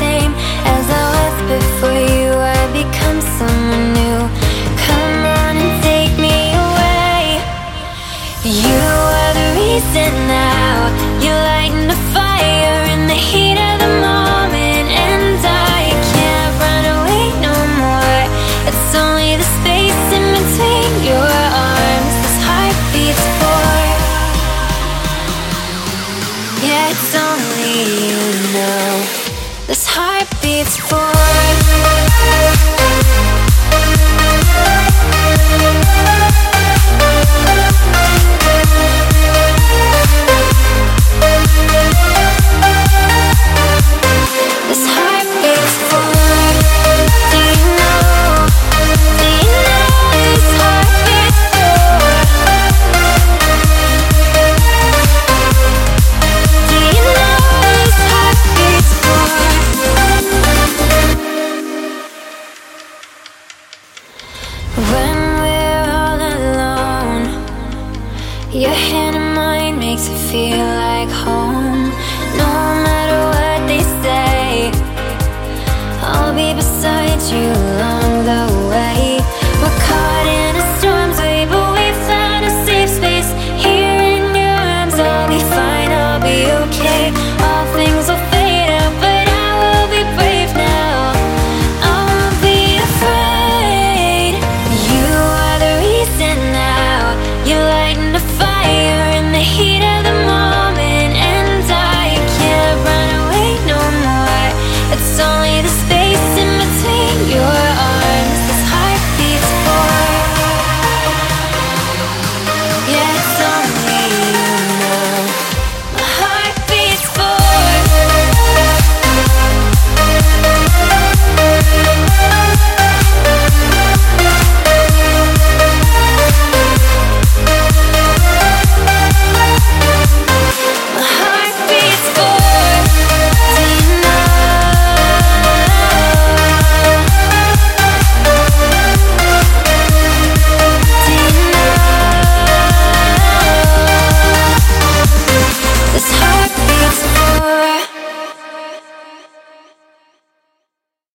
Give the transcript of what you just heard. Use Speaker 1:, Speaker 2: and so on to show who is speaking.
Speaker 1: same as I was before you. I become someone new. Come on and take me away. You are the reason now. You the fire in the heat of the moment, and I can't run away no more. It's only the space in between your arms. This heart beats for. Yeah, it's only you know. This heart beats for. Your hand in mine makes it feel like home. No